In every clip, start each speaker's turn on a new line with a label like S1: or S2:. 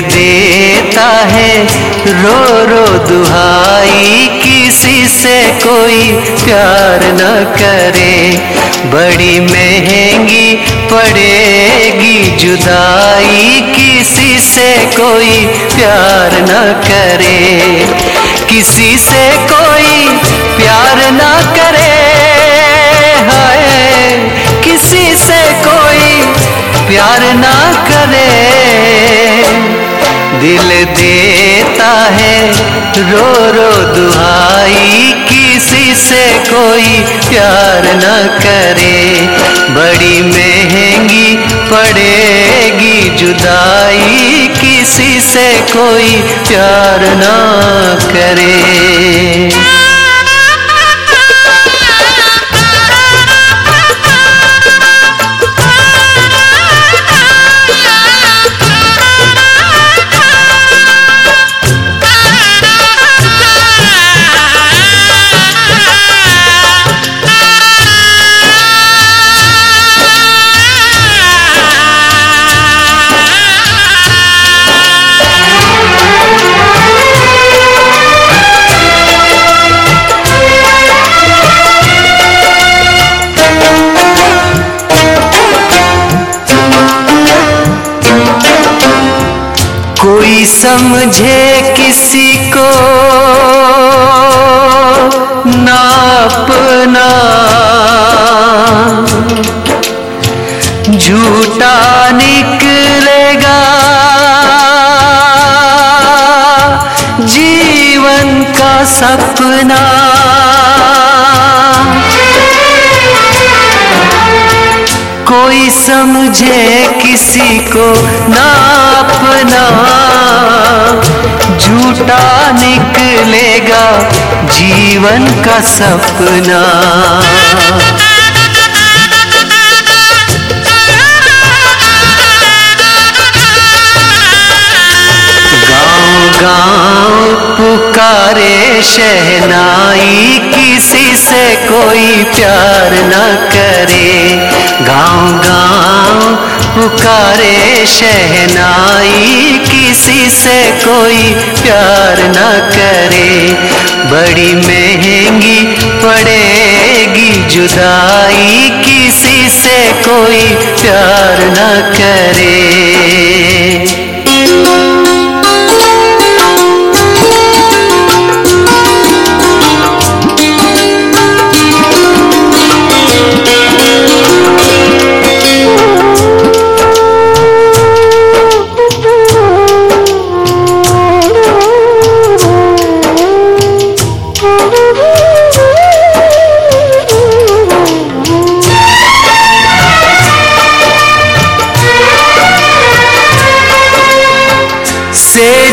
S1: देता है। रो रो दुहाई किसी से कोई प्यार न करे। बड़ी महँगी पड़ेगी जुदाई किसी से कोई प्यार न करे। किसी से कोई प्यार न करे। हाय, किसी से कोई प्यार ना करे। दिल देता है। रो रो दुहाई, किसी से कोई प्यार न करे। बड़ी महँगी पड़ेगी जुदाई, किसी से कोई प्यार ना करे। समझे किसी को ना अपना। झूठा निकलेगा। जीवन का सपना। कोई समझे किसी को ना अपना। झूठा निकलेगा जीवन का सपना। गाँव गाँव पुकारे शहनाई कोई प्यार न करे गाँव गाँव पुकारे, शहनाई किसी से कोई प्यार न करे। बड़ी महँगी पड़ेगी जुदाई, किसी से कोई प्यार न करे।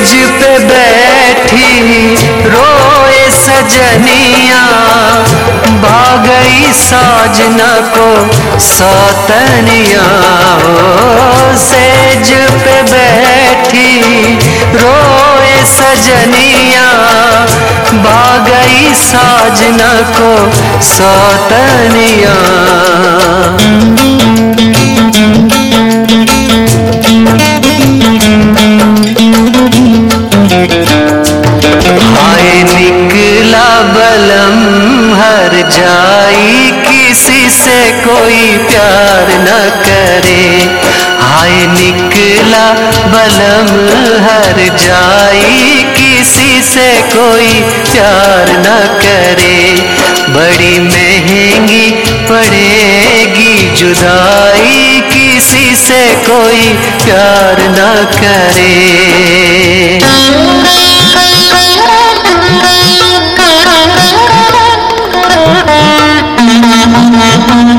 S1: सेज पे बैठी रोए सजनिया भागई साजना को सौतनिया। सेज पे बैठी रोए सजनिया भागई साजना को सौतनिया। कोई प्यार न करे। हाय निकला बलम हर जाई। किसी से कोई प्यार न करे। बड़ी महँगी पड़ेगी जुदाई। किसी से कोई प्यार न करे।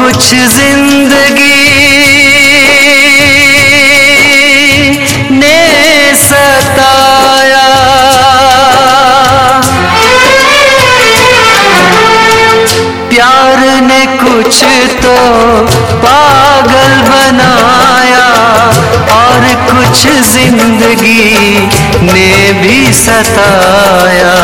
S1: कुछ ज़िंदगी ने सताया। प्यार ने कुछ तो पागल बनाया, और कुछ ज़िंदगी ने भी सताया।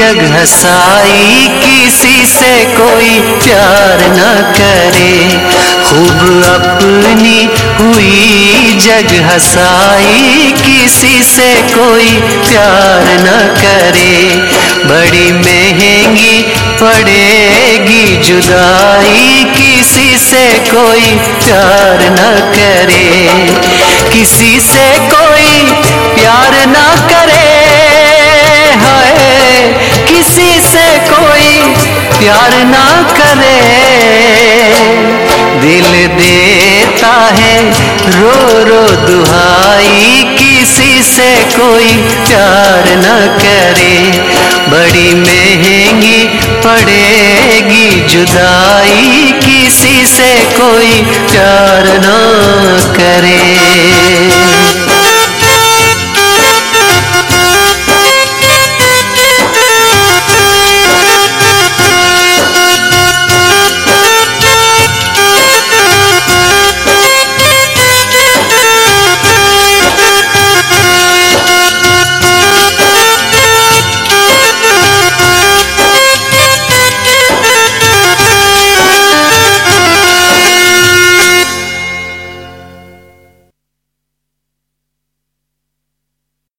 S1: जग हसाई किसी से कोई प्यार न करे, खूब अपनी हुई जग हसाई किसी से कोई प्यार न करे, बड़ी महँगी पड़ेगी जुदाई किसी से कोई प्यार न करे, किसी से कोई प्यार ना करे, दिल देता है, रो रो दुहाई, किसी से कोई प्यार न करे, बड़ी महँगी पड़ेगी जुदाई, किसी से कोई प्यार न करे।